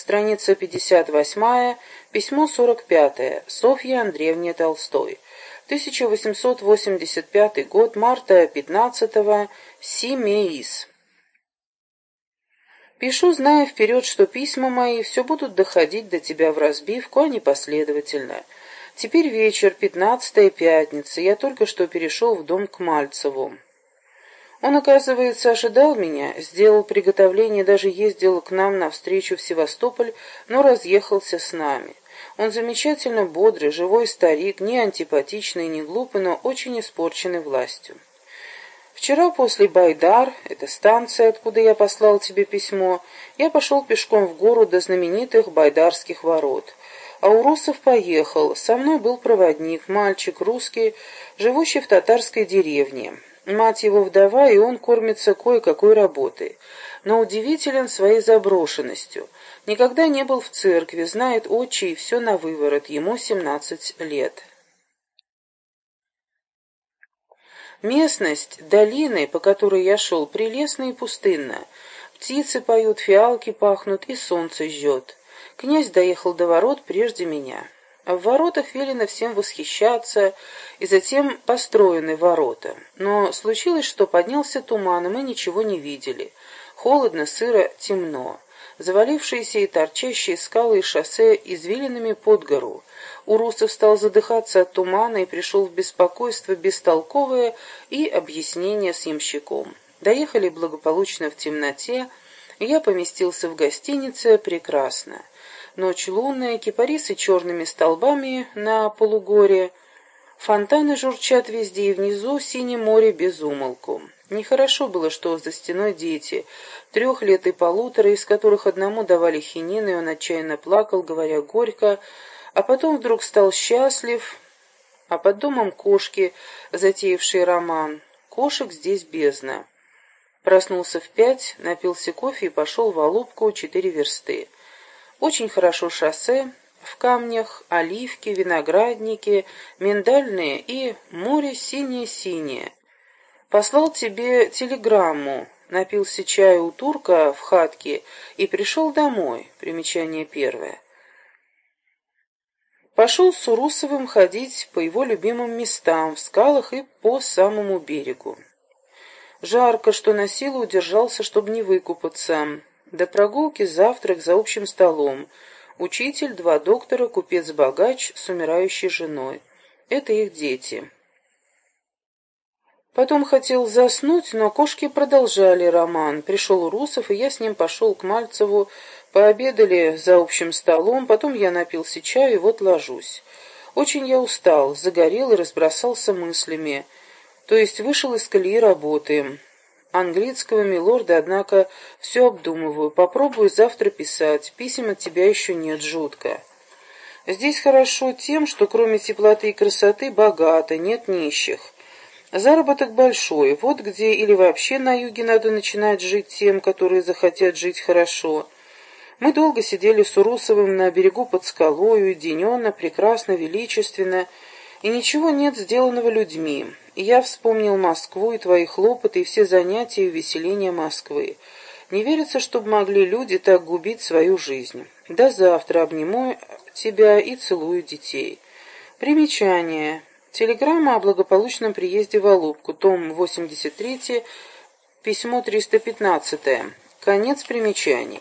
страница 58, письмо 45, Софья Андреевне Толстой. 1885 год, марта 15-го, Симеис. Пишу, зная вперед, что письма мои все будут доходить до тебя в разбивку, а не последовательно. Теперь вечер, пятнадцатая пятница, я только что перешел в дом к Мальцеву. Он, оказывается, ожидал меня, сделал приготовление, даже ездил к нам навстречу в Севастополь, но разъехался с нами. Он замечательно бодрый, живой старик, не антипатичный, не глупый, но очень испорченный властью. Вчера после Байдар, это станция, откуда я послал тебе письмо, я пошел пешком в гору до знаменитых байдарских ворот. А у русов поехал, со мной был проводник, мальчик русский, живущий в татарской деревне. Мать его вдова, и он кормится кое-какой работой. Но удивителен своей заброшенностью. Никогда не был в церкви, знает отчи и все на выворот, ему семнадцать лет. Местность, долины, по которой я шел, прелестна и пустынна. Птицы поют, фиалки пахнут, и солнце жжет. Князь доехал до ворот прежде меня. В воротах велено всем восхищаться, и затем построены ворота. Но случилось, что поднялся туман, и мы ничего не видели. Холодно, сыро, темно. Завалившиеся и торчащие скалы и шоссе извилинами под гору. Урусов стал задыхаться от тумана и пришел в беспокойство бестолковое и объяснение с ямщиком. Доехали благополучно в темноте, я поместился в гостинице прекрасно. Ночь лунная, кипарисы черными столбами на полугоре, фонтаны журчат везде, и внизу синее море без умолку. Нехорошо было, что за стеной дети, трех лет и полутора, из которых одному давали хинин, и он отчаянно плакал, говоря горько, а потом вдруг стал счастлив, а под домом кошки, затеявшие роман. Кошек здесь бездна. Проснулся в пять, напился кофе и пошел в Алубку четыре версты. Очень хорошо шоссе, в камнях оливки, виноградники, миндальные и море синее-синее. Послал тебе телеграмму, напился чаю у турка в хатке и пришел домой. Примечание первое. Пошел с Урусовым ходить по его любимым местам, в скалах и по самому берегу. Жарко, что на силу удержался, чтобы не выкупаться. До прогулки завтрак за общим столом. Учитель, два доктора, купец-богач с умирающей женой. Это их дети. Потом хотел заснуть, но кошки продолжали роман. Пришел Русов, и я с ним пошел к Мальцеву, пообедали за общим столом, потом я напился чаю, и вот ложусь. Очень я устал, загорел и разбросался мыслями, то есть вышел из колеи работы. Английского милорда, однако, все обдумываю, попробую завтра писать, писем от тебя еще нет, жутко. Здесь хорошо тем, что кроме теплоты и красоты богато, нет нищих. Заработок большой, вот где или вообще на юге надо начинать жить тем, которые захотят жить хорошо. Мы долго сидели с Урусовым на берегу под скалой, уединенно, прекрасно, величественно, и ничего нет сделанного людьми. И я вспомнил Москву и твои хлопоты, и все занятия и увеселения Москвы. Не верится, чтобы могли люди так губить свою жизнь. До завтра обниму тебя и целую детей. Примечание. Телеграмма о благополучном приезде в Алубку, том 83, письмо 315. Конец примечаний.